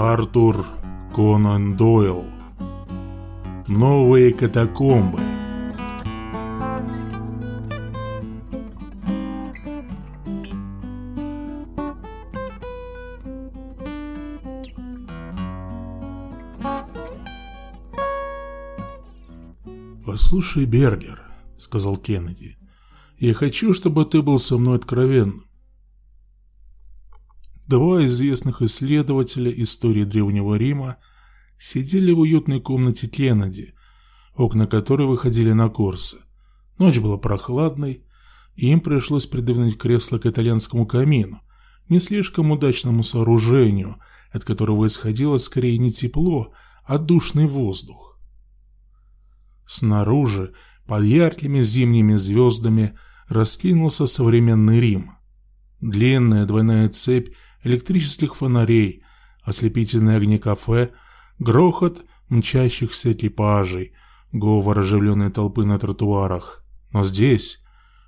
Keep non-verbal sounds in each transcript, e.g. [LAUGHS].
Артур Конан Дойл. Новые катакомбы. «Послушай, Бергер», — сказал Кеннеди, — «я хочу, чтобы ты был со мной откровенным. Два известных исследователя истории Древнего Рима сидели в уютной комнате Кеннеди, окна которой выходили на Корсо. Ночь была прохладной, и им пришлось придвинуть кресло к итальянскому камину, не слишком удачному сооружению, от которого исходило скорее не тепло, а душный воздух. Снаружи, под яркими зимними звездами, раскинулся современный Рим. Длинная двойная цепь электрических фонарей, ослепительные огни кафе, грохот мчащихся экипажей, говор оживленной толпы на тротуарах. Но здесь,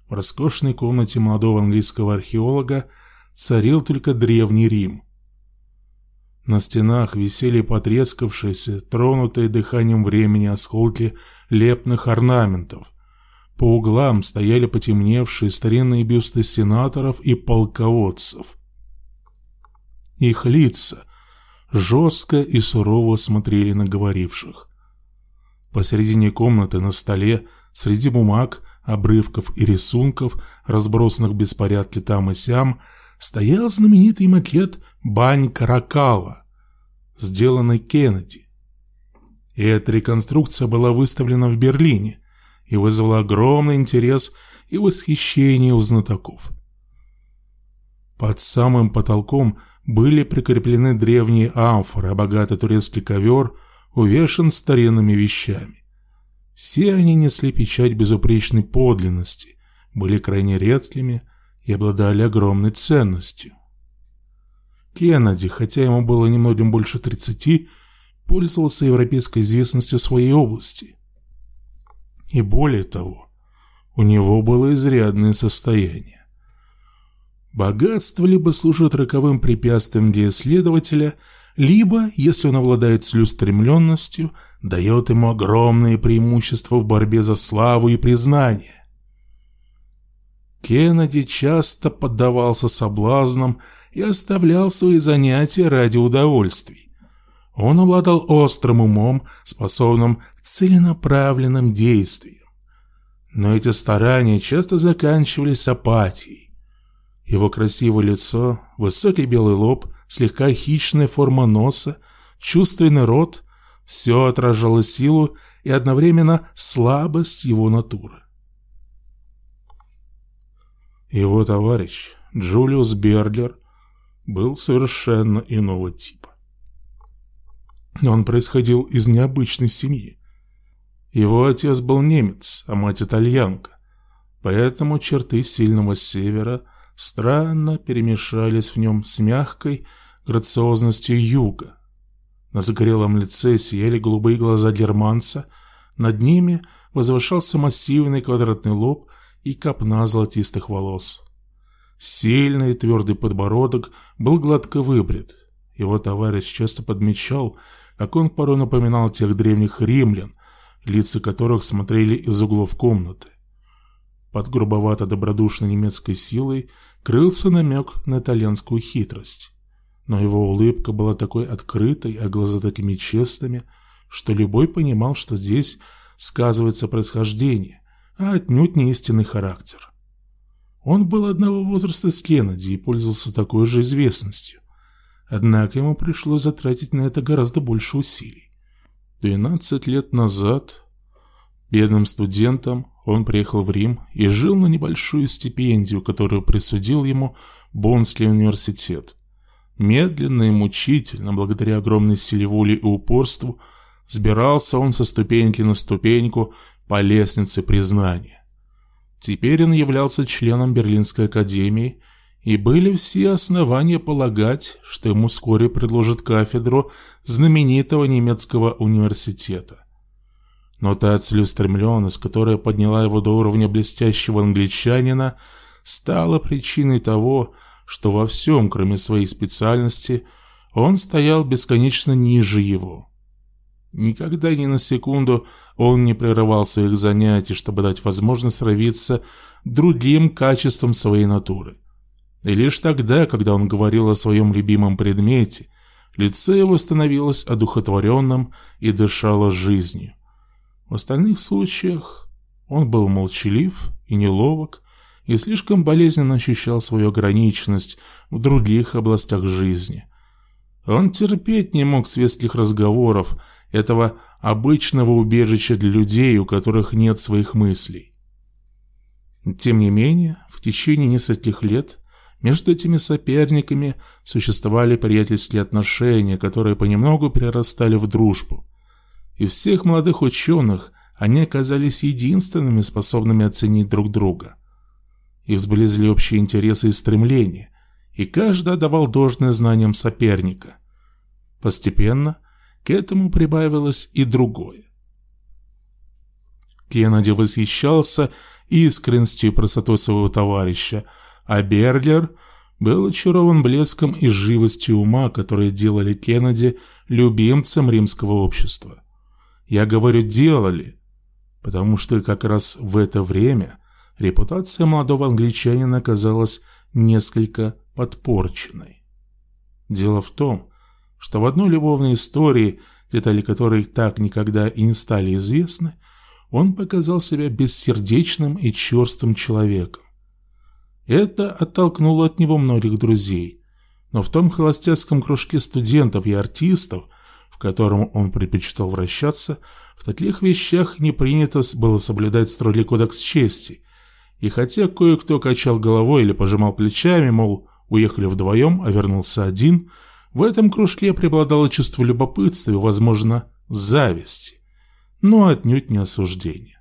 в роскошной комнате молодого английского археолога, царил только древний Рим. На стенах висели потрескавшиеся, тронутые дыханием времени осколки лепных орнаментов. По углам стояли потемневшие старинные бюсты сенаторов и полководцев. Их лица жестко и сурово смотрели на говоривших. Посередине комнаты на столе, среди бумаг, обрывков и рисунков, разбросанных в беспорядке там и сям, стоял знаменитый макет «Бань Каракала», сделанный Кеннеди. И эта реконструкция была выставлена в Берлине и вызвала огромный интерес и восхищение у знатоков. Под самым потолком – были прикреплены древние амфоры, а богатый турецкий ковер увешан старинными вещами. Все они несли печать безупречной подлинности, были крайне редкими и обладали огромной ценностью. Кеннеди, хотя ему было немногим больше 30, пользовался европейской известностью своей области. И более того, у него было изрядное состояние. Богатство либо служит роковым препятствием для исследователя, либо, если он обладает целеустремленностью, дает ему огромные преимущества в борьбе за славу и признание. Кеннеди часто поддавался соблазнам и оставлял свои занятия ради удовольствий. Он обладал острым умом, способным к целенаправленным действиям. Но эти старания часто заканчивались апатией. Его красивое лицо, высокий белый лоб, слегка хищная форма носа, чувственный рот – все отражало силу и одновременно слабость его натуры. Его товарищ, Джулиус Бердлер, был совершенно иного типа. Он происходил из необычной семьи. Его отец был немец, а мать итальянка, поэтому черты сильного севера – странно перемешались в нем с мягкой грациозностью юга. На загорелом лице сияли голубые глаза германца, над ними возвышался массивный квадратный лоб и копна золотистых волос. Сильный твердый подбородок был гладко выбрит. Его товарищ часто подмечал, как он порой напоминал тех древних римлян, лица которых смотрели из углов комнаты. Под грубовато-добродушной немецкой силой крылся намек на итальянскую хитрость. Но его улыбка была такой открытой, а глаза такими честными, что любой понимал, что здесь сказывается происхождение, а отнюдь не истинный характер. Он был одного возраста с Кеннеди и пользовался такой же известностью. Однако ему пришлось затратить на это гораздо больше усилий. 12 лет назад бедным студентом он приехал в Рим и жил на небольшую стипендию, которую присудил ему Боннский университет. Медленно и мучительно, благодаря огромной силе воли и упорству, сбирался он со ступеньки на ступеньку по лестнице признания. Теперь он являлся членом Берлинской академии, и были все основания полагать, что ему вскоре предложат кафедру знаменитого немецкого университета но та целеустремленность, которая подняла его до уровня блестящего англичанина, стала причиной того, что во всем, кроме своей специальности, он стоял бесконечно ниже его. Никогда ни на секунду он не прерывал своих занятий, чтобы дать возможность сравниться другим качеством своей натуры. И лишь тогда, когда он говорил о своем любимом предмете, лицо его становилось одухотворенным и дышало жизнью. В остальных случаях он был молчалив и неловок, и слишком болезненно ощущал свою ограниченность в других областях жизни. Он терпеть не мог светских разговоров, этого обычного убежища для людей, у которых нет своих мыслей. Тем не менее, в течение нескольких лет между этими соперниками существовали приятельские отношения, которые понемногу перерастали в дружбу. И всех молодых ученых они оказались единственными, способными оценить друг друга. Их сблизили общие интересы и стремления, и каждый отдавал должное знаниям соперника. Постепенно к этому прибавилось и другое. Кеннеди восхищался искренностью и простотой своего товарища, а Берлер был очарован блеском и живостью ума, которые делали Кеннеди любимцем римского общества. Я говорю «делали», потому что как раз в это время репутация молодого англичанина оказалась несколько подпорченной. Дело в том, что в одной любовной истории, детали которой так никогда и не стали известны, он показал себя бессердечным и черствым человеком. Это оттолкнуло от него многих друзей. Но в том холостяцком кружке студентов и артистов, в котором он предпочитал вращаться, в таких вещах не принято было соблюдать строгий кодекс чести. И хотя кое-кто качал головой или пожимал плечами, мол, уехали вдвоем, а вернулся один, в этом кружке преобладало чувство любопытства и, возможно, зависти но отнюдь не осуждение.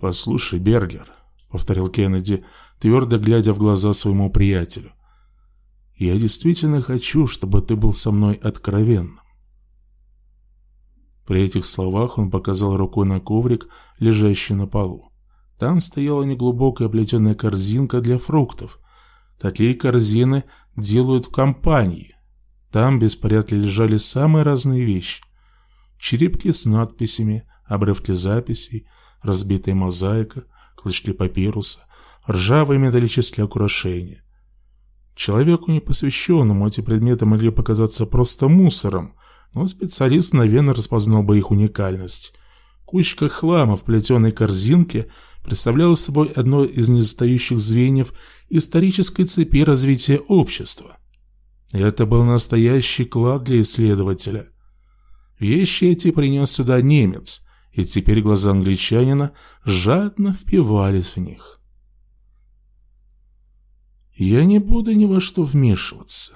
«Послушай, Бергер», — повторил Кеннеди, твердо глядя в глаза своему приятелю, «я действительно хочу, чтобы ты был со мной откровенным». При этих словах он показал рукой на коврик, лежащий на полу. Там стояла неглубокая облетенная корзинка для фруктов. Такие корзины делают в компании. Там беспорядке лежали самые разные вещи черепки с надписями, обрывки записей, разбитая мозаика, клочки папируса, ржавые металлические украшения. Человеку непосвященному эти предметы могли показаться просто мусором, но специалист мгновенно распознал бы их уникальность. Кучка хлама в плетеной корзинке представляла собой одно из незастающих звеньев исторической цепи развития общества. Это был настоящий клад для исследователя – Вещи эти принес сюда немец, и теперь глаза англичанина жадно впивались в них. «Я не буду ни во что вмешиваться,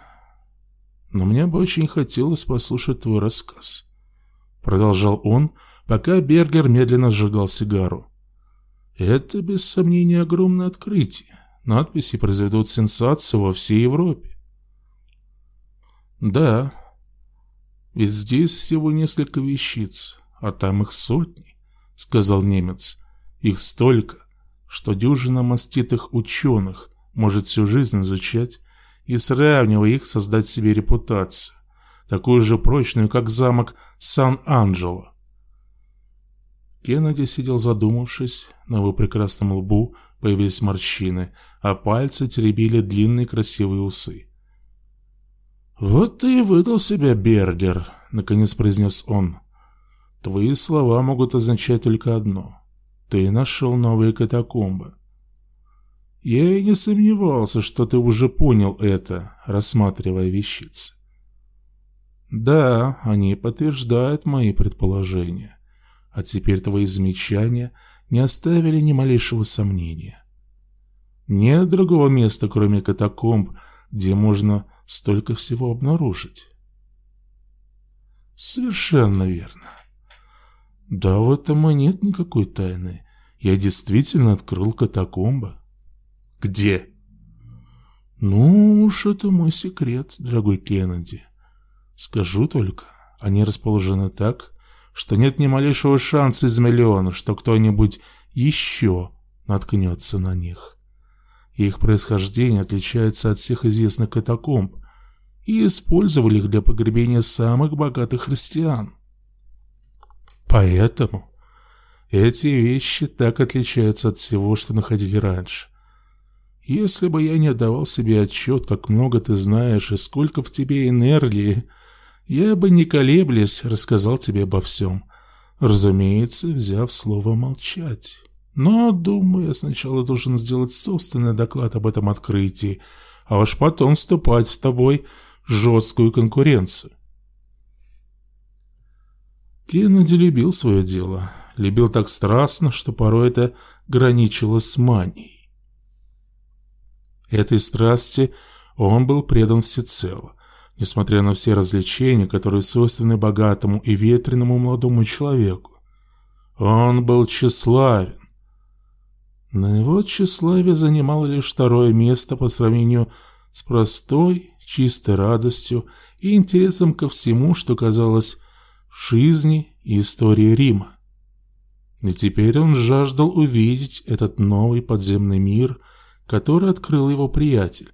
но мне бы очень хотелось послушать твой рассказ», — продолжал он, пока Бергер медленно сжигал сигару. «Это, без сомнения, огромное открытие. Надписи произведут сенсацию во всей Европе». «Да, ведь здесь всего несколько вещиц, а там их сотни, сказал немец. Их столько, что дюжина маститых ученых может всю жизнь изучать и, сравнивая их, создать себе репутацию, такую же прочную, как замок Сан-Анджело. Кеннеди сидел задумавшись, на его прекрасном лбу появились морщины, а пальцы теребили длинные красивые усы. «Вот ты и выдал себя, Бердер», — наконец произнес он. «Твои слова могут означать только одно. Ты нашел новые катакомбы». «Я и не сомневался, что ты уже понял это, рассматривая вещицы». «Да, они подтверждают мои предположения. А теперь твои замечания не оставили ни малейшего сомнения. Нет другого места, кроме катакомб, где можно столько всего обнаружить. Совершенно верно. Да, в этом и нет никакой тайны. Я действительно открыл катакомбы. Где? Ну уж это мой секрет, дорогой Кеннеди. Скажу только, они расположены так, что нет ни малейшего шанса из миллиона, что кто-нибудь еще наткнется на них. Их происхождение отличается от всех известных катакомб, и использовали их для погребения самых богатых христиан. Поэтому эти вещи так отличаются от всего, что находили раньше. Если бы я не отдавал себе отчет, как много ты знаешь и сколько в тебе энергии, я бы не колеблясь рассказал тебе обо всем. Разумеется, взяв слово молчать. Но, думаю, я сначала должен сделать собственный доклад об этом открытии, а уж потом вступать с тобой жесткую конкуренцию. Кеннеди любил свое дело, любил так страстно, что порой это граничило с манией. Этой страсти он был предан всецело, несмотря на все развлечения, которые свойственны богатому и ветреному молодому человеку. Он был тщеславен. Но его тщеславие занимало лишь второе место по сравнению с простой, чистой радостью и интересом ко всему, что казалось жизни и истории Рима. И теперь он жаждал увидеть этот новый подземный мир, который открыл его приятель.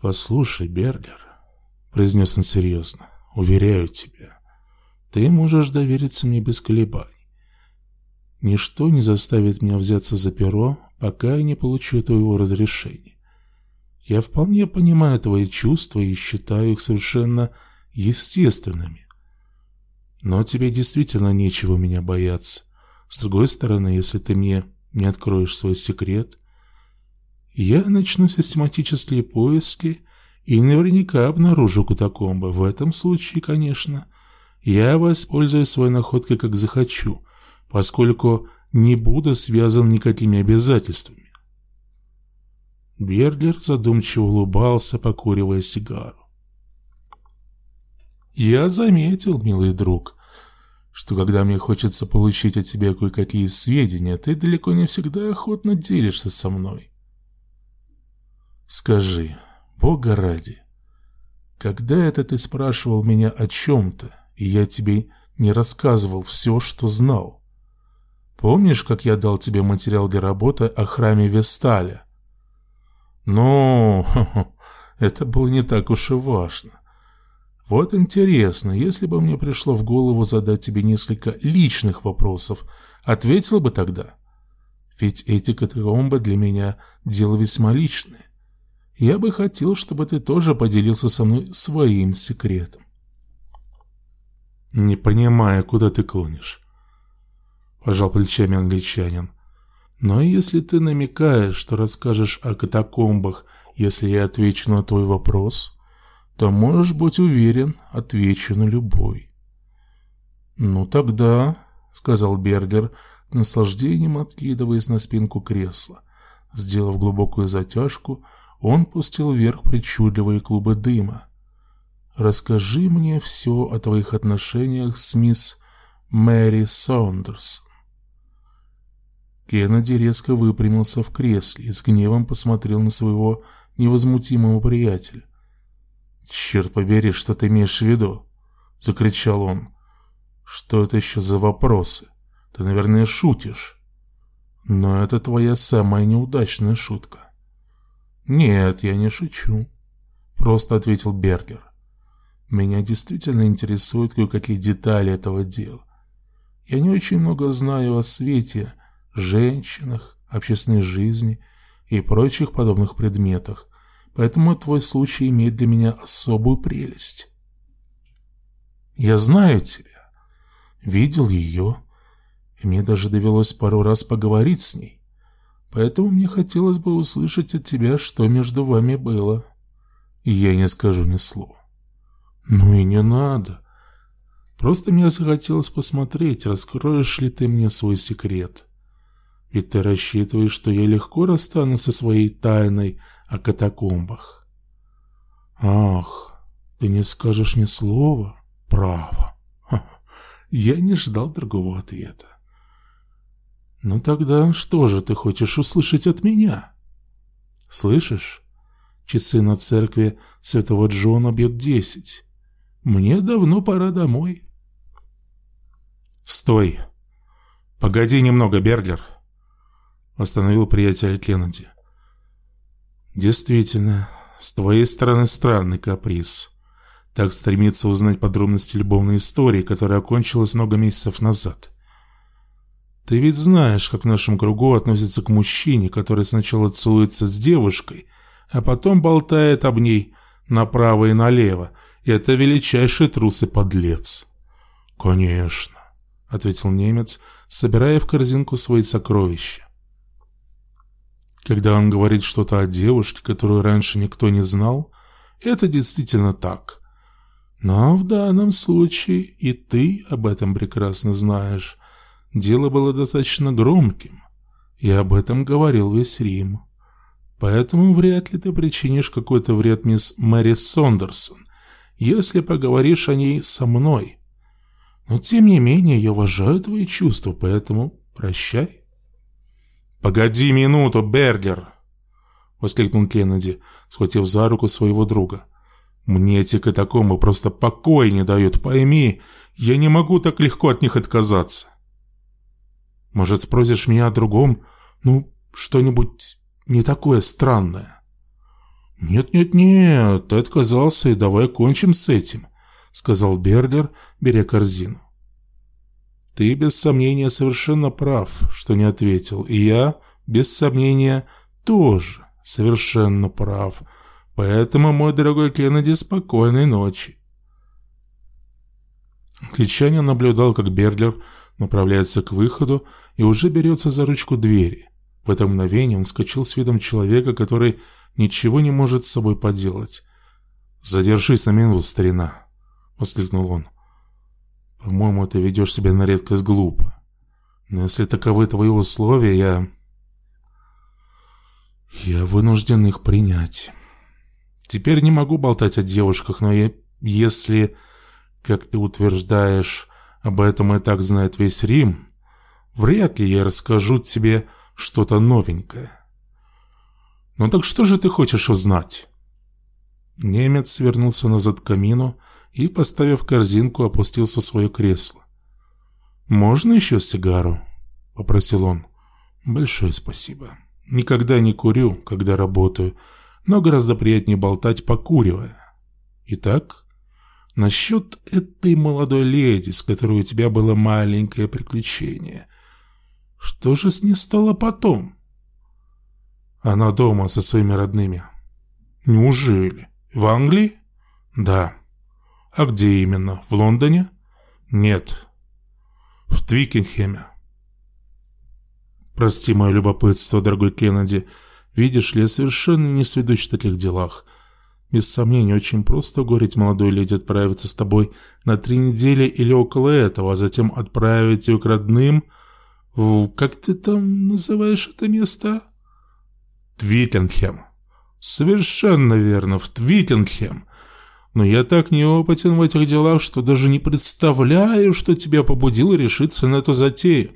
«Послушай, Бергер», — произнес он серьезно, — «уверяю тебя, ты можешь довериться мне без колебаний. Ничто не заставит меня взяться за перо, пока я не получу твоего разрешения. Я вполне понимаю твои чувства и считаю их совершенно естественными. Но тебе действительно нечего меня бояться. С другой стороны, если ты мне не откроешь свой секрет, я начну систематические поиски и наверняка обнаружу катакомбы. В этом случае, конечно, я воспользуюсь своей находкой как захочу, поскольку не буду связан никакими обязательствами. Бердлер задумчиво улыбался, покуривая сигару. «Я заметил, милый друг, что когда мне хочется получить от тебя кое-какие сведения, ты далеко не всегда охотно делишься со мной. Скажи, Бога ради, когда это ты спрашивал меня о чем-то, и я тебе не рассказывал все, что знал? Помнишь, как я дал тебе материал для работы о храме Весталя? Но [LAUGHS] это было не так уж и важно. Вот интересно, если бы мне пришло в голову задать тебе несколько личных вопросов, ответил бы тогда? Ведь эти катакомбы для меня дело весьма личное. Я бы хотел, чтобы ты тоже поделился со мной своим секретом. Не понимаю, куда ты клонишь. Пожал плечами англичанин. Но если ты намекаешь, что расскажешь о катакомбах, если я отвечу на твой вопрос, то можешь быть уверен, отвечу на любой. Ну тогда, сказал Бердер, наслаждением откидываясь на спинку кресла. Сделав глубокую затяжку, он пустил вверх причудливые клубы дыма. «Расскажи мне все о твоих отношениях с мисс Мэри Сондерс». Кеннеди резко выпрямился в кресле и с гневом посмотрел на своего невозмутимого приятеля. «Черт побери, что ты имеешь в виду?» — закричал он. «Что это еще за вопросы? Ты, наверное, шутишь. Но это твоя самая неудачная шутка». «Нет, я не шучу», — просто ответил Бергер. «Меня действительно интересуют кое-какие детали этого дела. Я не очень много знаю о свете, женщинах, общественной жизни и прочих подобных предметах, поэтому твой случай имеет для меня особую прелесть. Я знаю тебя, видел ее, и мне даже довелось пару раз поговорить с ней, поэтому мне хотелось бы услышать от тебя, что между вами было. И я не скажу ни слова. Ну и не надо. Просто мне захотелось посмотреть, раскроешь ли ты мне свой секрет. Ведь ты рассчитываешь, что я легко расстанусь со своей тайной о катакомбах. Ах, ты не скажешь ни слова? Право. Я не ждал другого ответа. Ну тогда что же ты хочешь услышать от меня? Слышишь? Часы на церкви Святого Джона бьют десять. Мне давно пора домой. Стой. Погоди немного, Бердлер. Остановил приятеля Кеннеди. Действительно, с твоей стороны странный каприз. Так стремиться узнать подробности любовной истории, которая окончилась много месяцев назад. Ты ведь знаешь, как в нашем кругу относятся к мужчине, который сначала целуется с девушкой, а потом болтает об ней направо и налево. И это величайший трус и подлец. Конечно, ответил немец, собирая в корзинку свои сокровища. Когда он говорит что-то о девушке, которую раньше никто не знал, это действительно так. Но в данном случае и ты об этом прекрасно знаешь. Дело было достаточно громким, и об этом говорил весь Рим. Поэтому вряд ли ты причинишь какой-то вред мисс Мэри Сондерсон, если поговоришь о ней со мной. Но тем не менее я уважаю твои чувства, поэтому прощай. «Погоди минуту, Бергер!» — воскликнул Кеннеди, схватив за руку своего друга. «Мне эти катакомбы просто покоя не дают, пойми, я не могу так легко от них отказаться». «Может, спросишь меня о другом? Ну, что-нибудь не такое странное?» «Нет-нет-нет, ты отказался, и давай кончим с этим», — сказал Бергер, беря корзину. Ты без сомнения совершенно прав, что не ответил, и я, без сомнения, тоже совершенно прав. Поэтому, мой дорогой Кеннеди, спокойной ночи. Англичанин наблюдал, как Бердлер направляется к выходу и уже берется за ручку двери. В это мгновение он скочил с видом человека, который ничего не может с собой поделать. «Задержись на минуту, старина!» — воскликнул он. По-моему, ты ведешь себя на редкость глупо. Но если таковы твои условия, я... Я вынужден их принять. Теперь не могу болтать о девушках, но я... если, как ты утверждаешь, об этом и так знает весь Рим, вряд ли я расскажу тебе что-то новенькое. Ну так что же ты хочешь узнать? Немец вернулся назад к камину и, поставив корзинку, опустился в свое кресло. «Можно еще сигару?» – попросил он. «Большое спасибо. Никогда не курю, когда работаю, но гораздо приятнее болтать, покуривая. Итак, насчет этой молодой леди, с которой у тебя было маленькое приключение. Что же с ней стало потом?» «Она дома со своими родными». «Неужели? В Англии?» «Да». А где именно? В Лондоне? Нет. В Твикингеме. Прости мое любопытство, дорогой Кеннеди. Видишь ли, я совершенно не сведущ в таких делах. Без сомнения, очень просто уговорить молодую леди отправиться с тобой на три недели или около этого, а затем отправить ее к родным в... Как ты там называешь это место? Твиттингем. Совершенно верно, в Твиттингем но я так неопытен в этих делах, что даже не представляю, что тебя побудило решиться на эту затею.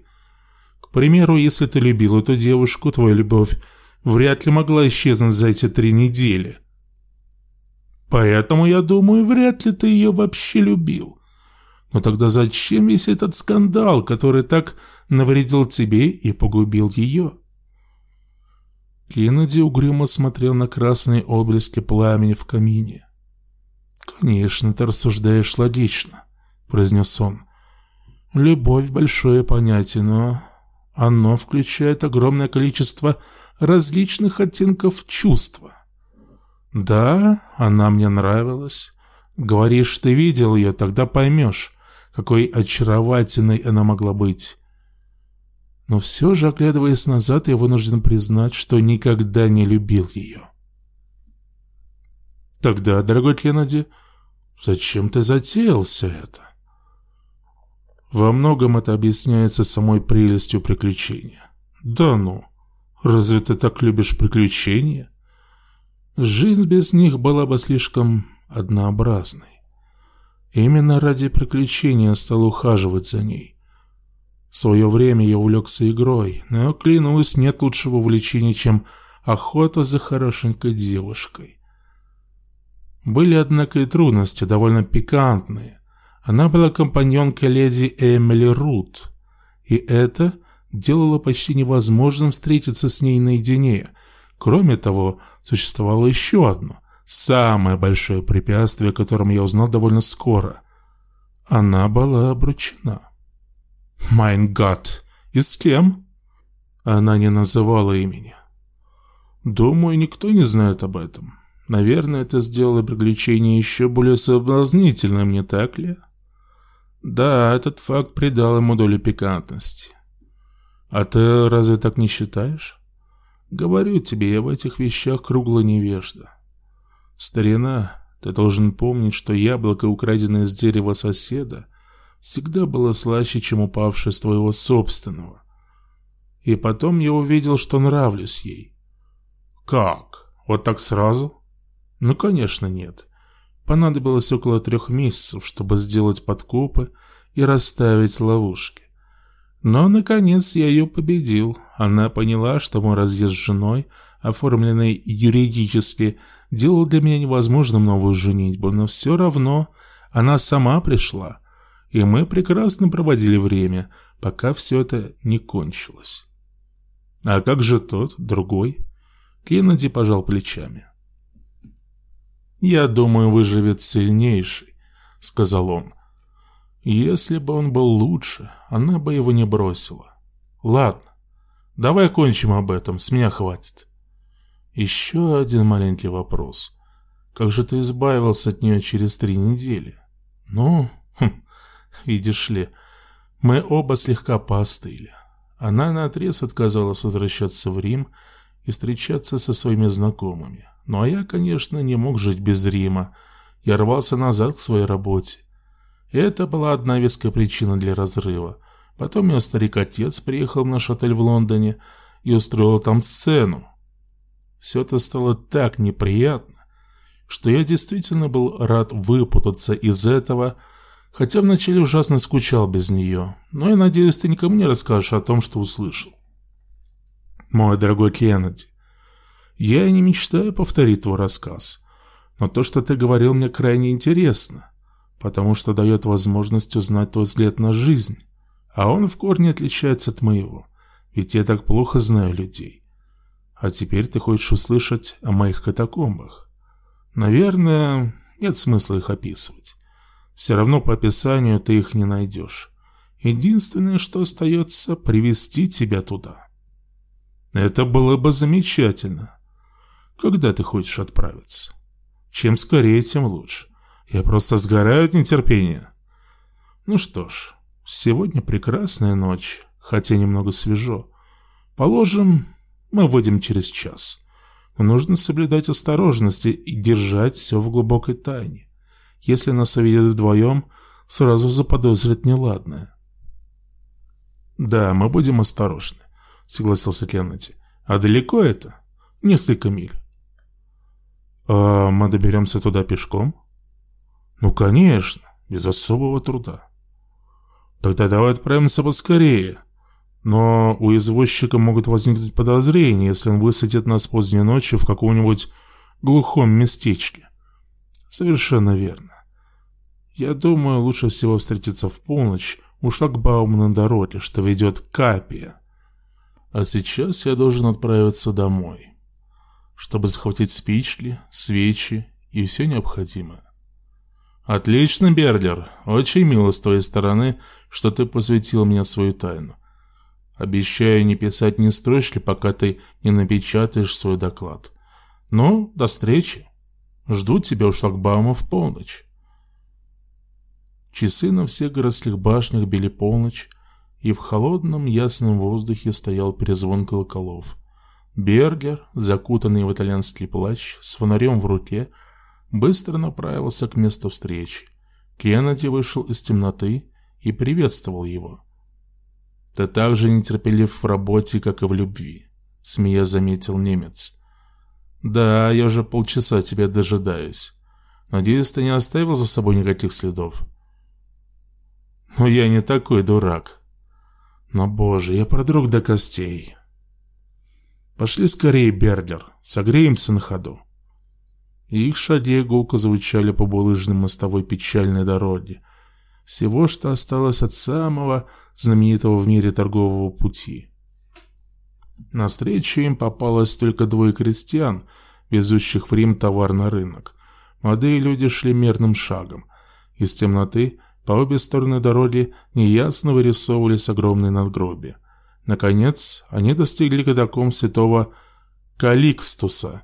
К примеру, если ты любил эту девушку, твоя любовь вряд ли могла исчезнуть за эти три недели. Поэтому, я думаю, вряд ли ты ее вообще любил. Но тогда зачем весь этот скандал, который так навредил тебе и погубил ее? Кеннеди угрюмо смотрел на красные отблески пламени в камине. «Конечно, ты рассуждаешь логично», — произнес он. «Любовь — большое понятие, но оно включает огромное количество различных оттенков чувства. Да, она мне нравилась. Говоришь, ты видел ее, тогда поймешь, какой очаровательной она могла быть. Но все же, оглядываясь назад, я вынужден признать, что никогда не любил ее. Тогда, дорогой Кеннеди, зачем ты затеял все это? Во многом это объясняется самой прелестью приключения. Да ну, разве ты так любишь приключения? Жизнь без них была бы слишком однообразной. Именно ради приключения стал ухаживать за ней. В свое время я увлекся игрой, но, клянусь, нет лучшего увлечения, чем охота за хорошенькой девушкой. Были, однако, и трудности, довольно пикантные. Она была компаньонкой леди Эмили Рут, и это делало почти невозможным встретиться с ней наедине. Кроме того, существовало еще одно, самое большое препятствие, о котором я узнал довольно скоро. Она была обручена. «Майн гад! И с кем?» Она не называла имени. Думаю, никто не знает об этом. Наверное, это сделало приключение еще более соблазнительным, не так ли? Да, этот факт придал ему долю пикантности. А ты разве так не считаешь? Говорю тебе, я в этих вещах круглая невежда. Старина, ты должен помнить, что яблоко, украденное с дерева соседа, всегда было слаще, чем упавшее с твоего собственного. И потом я увидел, что нравлюсь ей. Как? Вот так сразу? Ну, конечно, нет. Понадобилось около трех месяцев, чтобы сделать подкопы и расставить ловушки. Но, наконец, я ее победил. Она поняла, что мой разъезд с женой, оформленный юридически, делал для меня невозможным новую женитьбу, но все равно она сама пришла, и мы прекрасно проводили время, пока все это не кончилось. А как же тот, другой? Кеннеди пожал плечами. «Я думаю, выживет сильнейший», — сказал он. «Если бы он был лучше, она бы его не бросила. Ладно, давай кончим об этом, с меня хватит». Еще один маленький вопрос. Как же ты избавился от нее через три недели? Ну, хм, видишь ли, мы оба слегка поостыли. Она наотрез отказалась возвращаться в Рим и встречаться со своими знакомыми. Ну а я, конечно, не мог жить без Рима. Я рвался назад к своей работе. Это была одна веская причина для разрыва. Потом ее старик-отец приехал в наш отель в Лондоне и устроил там сцену. Все это стало так неприятно, что я действительно был рад выпутаться из этого, хотя вначале ужасно скучал без нее. Но я надеюсь, ты никому не расскажешь о том, что услышал. Мой дорогой Кеннеди, я не мечтаю повторить твой рассказ, но то, что ты говорил, мне крайне интересно, потому что дает возможность узнать твой взгляд на жизнь, а он в корне отличается от моего, ведь я так плохо знаю людей. А теперь ты хочешь услышать о моих катакомбах. Наверное, нет смысла их описывать. Все равно по описанию ты их не найдешь. Единственное, что остается, привести тебя туда. Это было бы замечательно. Когда ты хочешь отправиться? Чем скорее, тем лучше. Я просто сгораю от нетерпения. Ну что ж, сегодня прекрасная ночь, хотя немного свежо. Положим, мы выйдем через час. Но нужно соблюдать осторожность и держать все в глубокой тайне. Если нас увидят вдвоем, сразу заподозрят неладное. Да, мы будем осторожны согласился Кеннеди. «А далеко это?» «Несколько миль». «А мы доберемся туда пешком?» «Ну, конечно, без особого труда». «Тогда давай отправимся поскорее. Но у извозчика могут возникнуть подозрения, если он высадит нас поздней ночью в каком-нибудь глухом местечке». «Совершенно верно. Я думаю, лучше всего встретиться в полночь у шлагбаума на дороге, что ведет к Капия. А сейчас я должен отправиться домой, чтобы захватить спички, свечи и все необходимое. Отлично, Берлер. Очень мило с твоей стороны, что ты посвятил мне свою тайну. Обещаю не писать ни строчки, пока ты не напечатаешь свой доклад. Ну, до встречи. Жду тебя у шлагбаума в полночь. Часы на всех городских башнях били полночь, и в холодном ясном воздухе стоял перезвон колоколов. Бергер, закутанный в итальянский плащ, с фонарем в руке, быстро направился к месту встречи. Кеннеди вышел из темноты и приветствовал его. «Ты так же нетерпелив в работе, как и в любви», — смея заметил немец. «Да, я уже полчаса тебя дожидаюсь. Надеюсь, ты не оставил за собой никаких следов?» «Но я не такой дурак», но, боже, я продрог до костей. Пошли скорее, Бердер, согреемся на ходу. И их шаги гулко звучали по булыжной мостовой печальной дороге. Всего, что осталось от самого знаменитого в мире торгового пути. На встречу им попалось только двое крестьян, везущих в Рим товар на рынок. Молодые люди шли мерным шагом. Из темноты по обе стороны дороги неясно вырисовывались огромные надгробия. Наконец, они достигли катакомб святого Каликстуса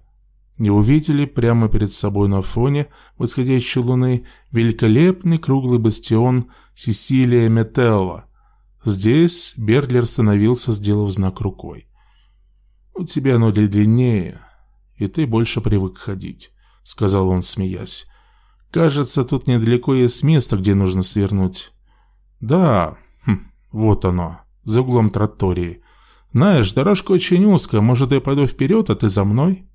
и увидели прямо перед собой на фоне восходящей луны великолепный круглый бастион Сесилия Метелла. Здесь Бердлер остановился, сделав знак рукой. «У тебя ноги длиннее, и ты больше привык ходить», — сказал он, смеясь. «Кажется, тут недалеко есть место, где нужно свернуть». «Да, хм, вот оно, за углом тротории. Знаешь, дорожка очень узкая, может, я пойду вперед, а ты за мной?»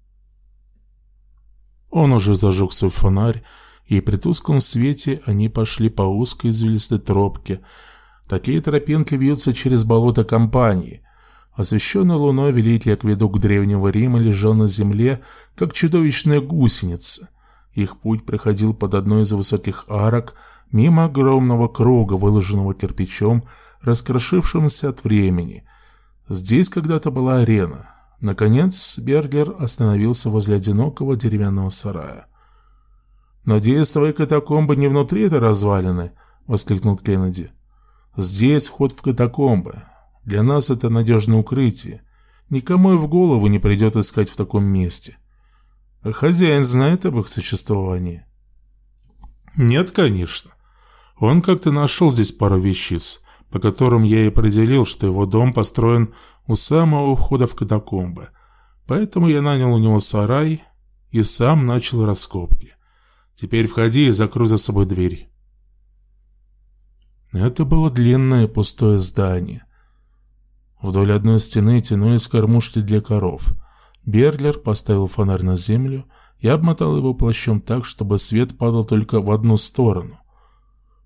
Он уже зажег свой фонарь, и при тусклом свете они пошли по узкой извилистой тропке. Такие тропинки вьются через болото компании. Освещенный луной великий акведук Древнего Рима лежал на земле, как чудовищная гусеница. Их путь проходил под одной из высоких арок, мимо огромного круга, выложенного кирпичом, раскрошившимся от времени. Здесь когда-то была арена. Наконец Бергер остановился возле одинокого деревянного сарая. «Надеюсь, твои катакомбы не внутри этой развалины?» — воскликнул Кеннеди. «Здесь вход в катакомбы. Для нас это надежное укрытие. Никому и в голову не придет искать в таком месте. Хозяин знает об их существовании?» «Нет, конечно. Он как-то нашел здесь пару вещиц, по которым я и определил, что его дом построен у самого входа в катакомбы. Поэтому я нанял у него сарай и сам начал раскопки. Теперь входи и закрой за собой дверь. Это было длинное пустое здание. Вдоль одной стены тянулись кормушки для коров. Берлер поставил фонарь на землю и обмотал его плащом так, чтобы свет падал только в одну сторону.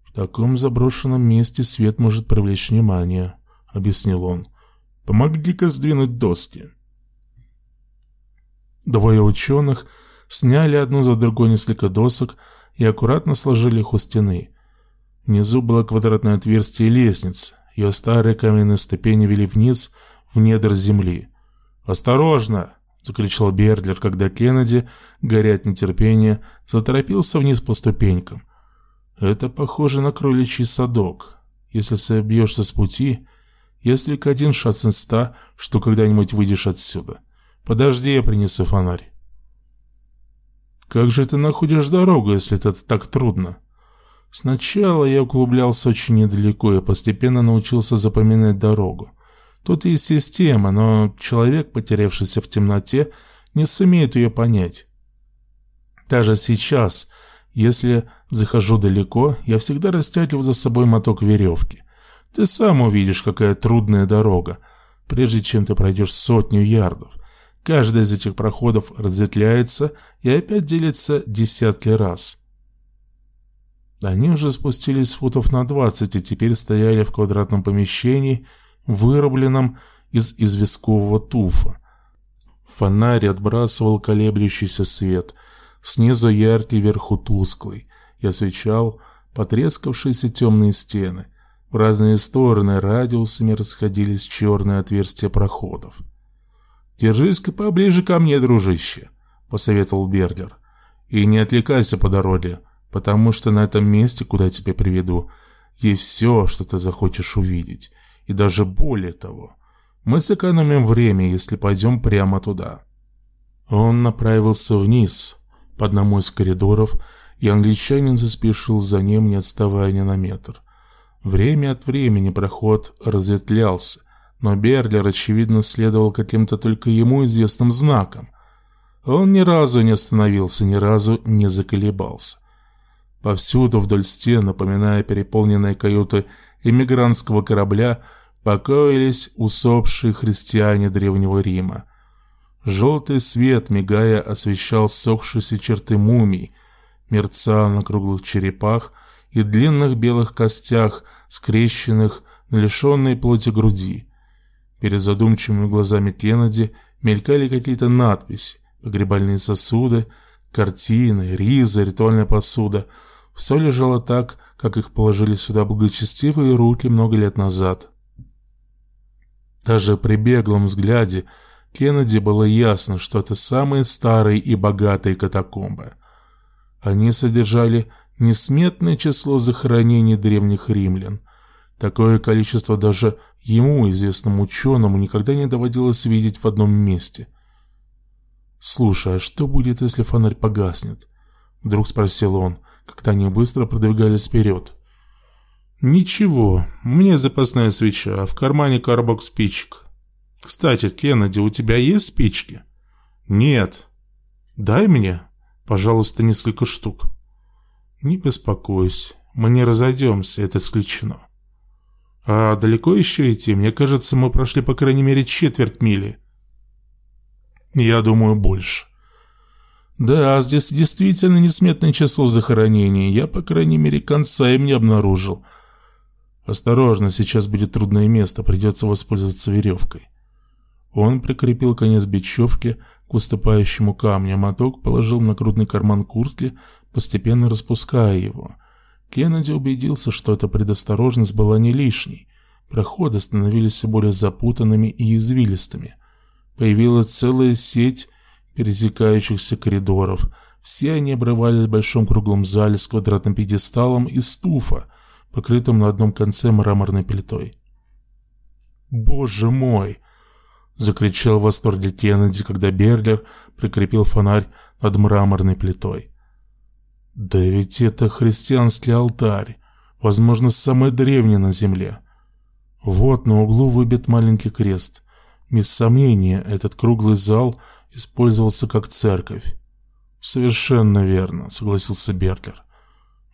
«В таком заброшенном месте свет может привлечь внимание», — объяснил он. Помоги-ка сдвинуть доски. Двое ученых сняли одну за другой несколько досок и аккуратно сложили их у стены. Внизу было квадратное отверстие лестницы. Ее старые каменные ступени вели вниз, в недр земли. «Осторожно!» — закричал Бердлер, когда Кеннеди, горя от нетерпения, заторопился вниз по ступенькам. «Это похоже на кроличий садок. Если собьешься с пути, есть только один шанс из ста, что когда-нибудь выйдешь отсюда. Подожди, я принесу фонарь. Как же ты находишь дорогу, если это так трудно? Сначала я углублялся очень недалеко и постепенно научился запоминать дорогу. Тут есть система, но человек, потерявшийся в темноте, не сумеет ее понять. Даже сейчас, если захожу далеко, я всегда растягиваю за собой моток веревки. Ты сам увидишь, какая трудная дорога, прежде чем ты пройдешь сотню ярдов. Каждый из этих проходов разветвляется и опять делится десятки раз. Они уже спустились футов на двадцать и теперь стояли в квадратном помещении, вырубленном из известкового туфа. Фонарь отбрасывал колеблющийся свет, снизу яркий, вверху тусклый, и освещал потрескавшиеся темные стены – в разные стороны радиусами расходились черные отверстия проходов. «Держись-ка поближе ко мне, дружище», — посоветовал Берлер. «И не отвлекайся по дороге, потому что на этом месте, куда я тебя приведу, есть все, что ты захочешь увидеть, и даже более того. Мы сэкономим время, если пойдем прямо туда». Он направился вниз, по одному из коридоров, и англичанин заспешил за ним, не отставая ни на метр. Время от времени проход разветвлялся, но Берлер, очевидно, следовал каким-то только ему известным знакам. Он ни разу не остановился, ни разу не заколебался. Повсюду вдоль стен, напоминая переполненные каюты эмигрантского корабля, покоились усопшие христиане Древнего Рима. Желтый свет, мигая, освещал сохшиеся черты мумий, мерцал на круглых черепах и длинных белых костях – скрещенных на лишенной плоти груди. Перед задумчивыми глазами Кеннеди мелькали какие-то надписи, погребальные сосуды, картины, ризы, ритуальная посуда. Все лежало так, как их положили сюда благочестивые руки много лет назад. Даже при беглом взгляде Кеннеди было ясно, что это самые старые и богатые катакомбы. Они содержали несметное число захоронений древних римлян. Такое количество даже ему, известному ученому, никогда не доводилось видеть в одном месте. «Слушай, а что будет, если фонарь погаснет?» Вдруг спросил он, когда они быстро продвигались вперед. «Ничего, у меня запасная свеча, а в кармане коробок спичек. Кстати, Кеннеди, у тебя есть спички?» «Нет». «Дай мне, пожалуйста, несколько штук». «Не беспокойся, мы не разойдемся, это исключено». «А далеко еще идти? Мне кажется, мы прошли по крайней мере четверть мили». «Я думаю, больше». «Да, здесь действительно несметное число захоронений. Я, по крайней мере, конца им не обнаружил». «Осторожно, сейчас будет трудное место, придется воспользоваться веревкой». Он прикрепил конец бечевки к выступающему камню, а моток положил на грудный карман куртки, постепенно распуская его. Кеннеди убедился, что эта предосторожность была не лишней. Проходы становились все более запутанными и извилистыми. Появилась целая сеть пересекающихся коридоров. Все они обрывались в большом круглом зале с квадратным пьедесталом из туфа, покрытым на одном конце мраморной плитой. «Боже мой!» — закричал в восторге Кеннеди, когда Берлер прикрепил фонарь над мраморной плитой. «Да ведь это христианский алтарь, возможно, самый древний на земле. Вот на углу выбит маленький крест. Без сомнения, этот круглый зал использовался как церковь. «Совершенно верно», — согласился Бертлер.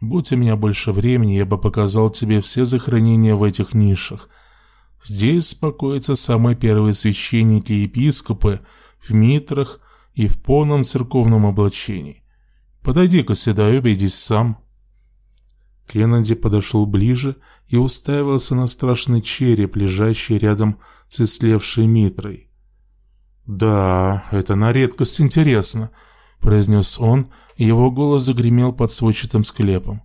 «Будь у меня больше времени, я бы показал тебе все захоронения в этих нишах. Здесь покоятся самые первые священники и епископы в митрах и в полном церковном облачении. Подойди-ка сюда и убедись сам». Кеннеди подошел ближе и уставился на страшный череп, лежащий рядом с ислевшей митрой. «Да, это на редкость интересно», — произнес он, и его голос загремел под сводчатым склепом.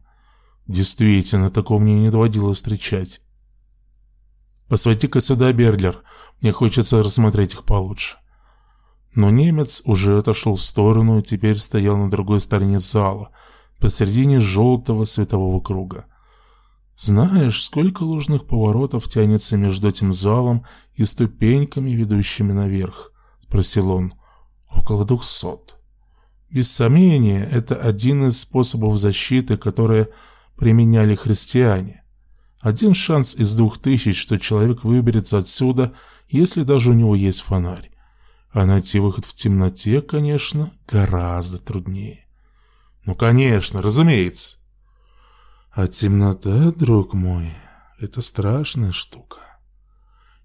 «Действительно, такого мне не доводилось встречать». «Посвати-ка сюда, Берлер, мне хочется рассмотреть их получше». Но немец уже отошел в сторону и теперь стоял на другой стороне зала, посередине желтого светового круга. Знаешь, сколько ложных поворотов тянется между этим залом и ступеньками, ведущими наверх? Спросил он. Около двухсот. Без сомнения, это один из способов защиты, которые применяли христиане. Один шанс из двух тысяч, что человек выберется отсюда, если даже у него есть фонарь. А найти выход в темноте, конечно, гораздо труднее. Ну, конечно, разумеется. А темнота, друг мой, это страшная штука.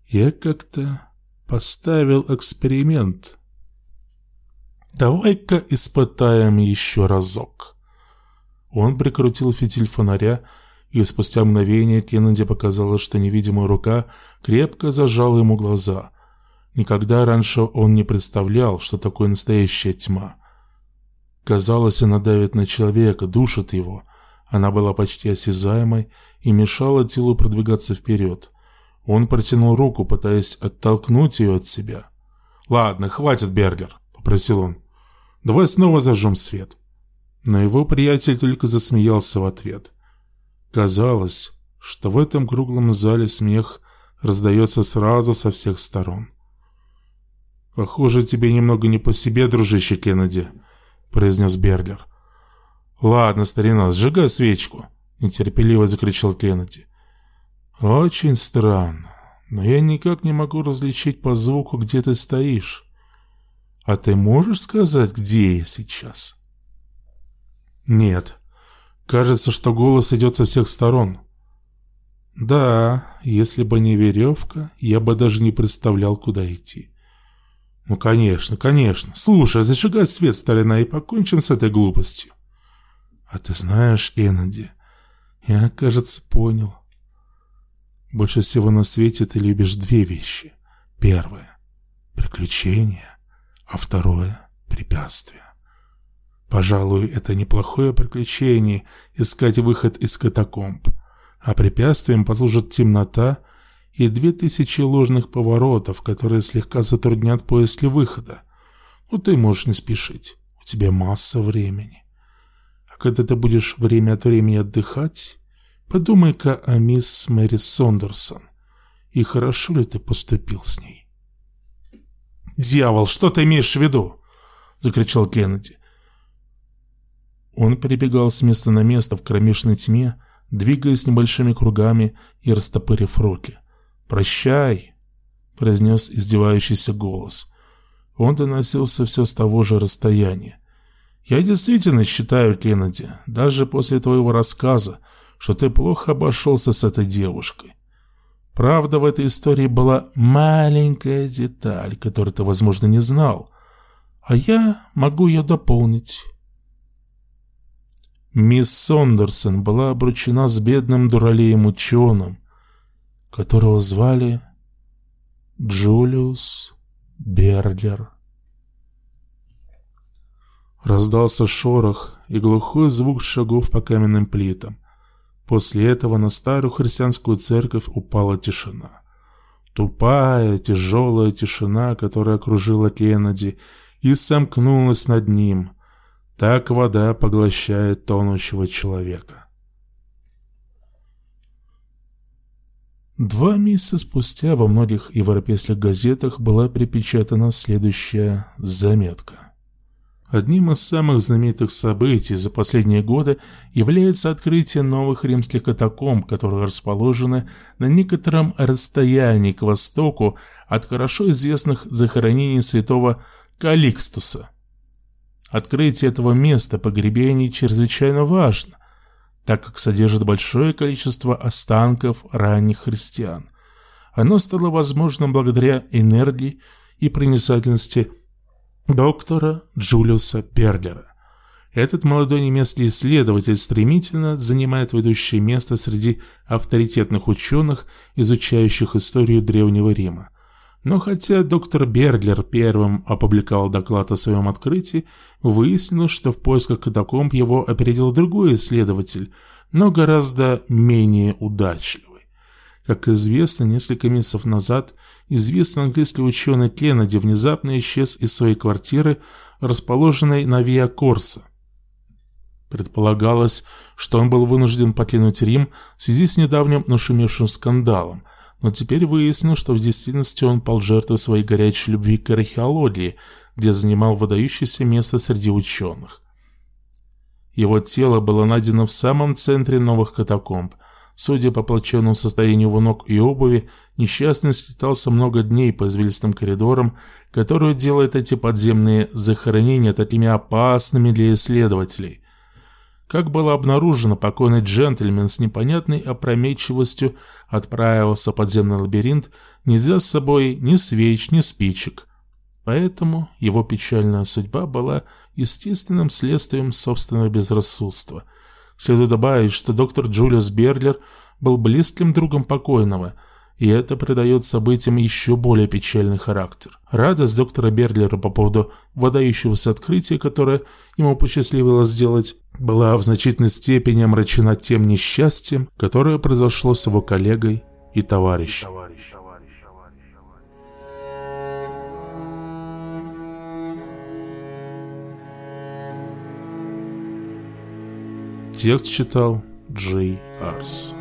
Я как-то поставил эксперимент. Давай-ка испытаем еще разок. Он прикрутил фитиль фонаря, и спустя мгновение Кеннеди показалось, что невидимая рука крепко зажала ему глаза. Никогда раньше он не представлял, что такое настоящая тьма. Казалось, она давит на человека, душит его. Она была почти осязаемой и мешала телу продвигаться вперед. Он протянул руку, пытаясь оттолкнуть ее от себя. «Ладно, хватит, Бергер», — попросил он. «Давай снова зажжем свет». Но его приятель только засмеялся в ответ. Казалось, что в этом круглом зале смех раздается сразу со всех сторон. «Похоже, тебе немного не по себе, дружище Кеннеди», — произнес Берлер. «Ладно, старина, сжигай свечку», — нетерпеливо закричал Кеннеди. Очень странно, но я никак не могу различить по звуку, где ты стоишь. А ты можешь сказать, где я сейчас? Нет. Кажется, что голос идет со всех сторон. Да, если бы не веревка, я бы даже не представлял, куда идти. Ну, конечно, конечно. Слушай, зажигай свет, старина, и покончим с этой глупостью. А ты знаешь, Кеннеди, я, кажется, понял. Больше всего на свете ты любишь две вещи. Первое – приключения, а второе – препятствия. Пожалуй, это неплохое приключение искать выход из катакомб, а препятствием послужит темнота и две тысячи ложных поворотов, которые слегка затруднят поиски выхода. Ну, ты можешь не спешить, у тебя масса времени. А когда ты будешь время от времени отдыхать, подумай-ка о мисс Мэри Сондерсон и хорошо ли ты поступил с ней. «Дьявол, что ты имеешь в виду?» — закричал Кеннеди. Он перебегал с места на место в кромешной тьме, двигаясь небольшими кругами и растопырив руки. «Прощай!» — произнес издевающийся голос. Он доносился все с того же расстояния. «Я действительно считаю, Кеннеди, даже после твоего рассказа, что ты плохо обошелся с этой девушкой. Правда, в этой истории была маленькая деталь, которую ты, возможно, не знал, а я могу ее дополнить». Мисс Сондерсон была обручена с бедным дуралеем ученым, которого звали Джулиус Берлер. Раздался шорох и глухой звук шагов по каменным плитам. После этого на старую христианскую церковь упала тишина. Тупая, тяжелая тишина, которая окружила Кеннеди и сомкнулась над ним. Так вода поглощает тонущего человека. Два месяца спустя во многих европейских газетах была припечатана следующая заметка. Одним из самых знаменитых событий за последние годы является открытие новых римских катакомб, которые расположены на некотором расстоянии к востоку от хорошо известных захоронений святого Каликстуса. Открытие этого места погребений чрезвычайно важно, так как содержит большое количество останков ранних христиан. Оно стало возможным благодаря энергии и проницательности доктора Джулиуса Перлера. Этот молодой немецкий исследователь стремительно занимает ведущее место среди авторитетных ученых, изучающих историю Древнего Рима. Но хотя доктор Бердлер первым опубликовал доклад о своем открытии, выяснилось, что в поисках катакомб его опередил другой исследователь, но гораздо менее удачливый. Как известно, несколько месяцев назад известный английский ученый Кеннеди внезапно исчез из своей квартиры, расположенной на Виа Корса. Предполагалось, что он был вынужден покинуть Рим в связи с недавним нашумевшим скандалом, но теперь выяснилось, что в действительности он пал жертвой своей горячей любви к археологии, где занимал выдающееся место среди ученых. Его тело было найдено в самом центре новых катакомб, Судя по плачевному состоянию его ног и обуви, несчастный скитался много дней по извилистым коридорам, которые делают эти подземные захоронения такими опасными для исследователей. Как было обнаружено, покойный джентльмен с непонятной опрометчивостью отправился в подземный лабиринт, не взяв с собой ни свеч, ни спичек. Поэтому его печальная судьба была естественным следствием собственного безрассудства – Следует добавить, что доктор Джулиус Берлер был близким другом покойного, и это придает событиям еще более печальный характер. Радость доктора Берлера по поводу выдающегося открытия, которое ему посчастливилось сделать, была в значительной степени омрачена тем несчастьем, которое произошло с его коллегой и товарищем. Текст читал Джей Арс.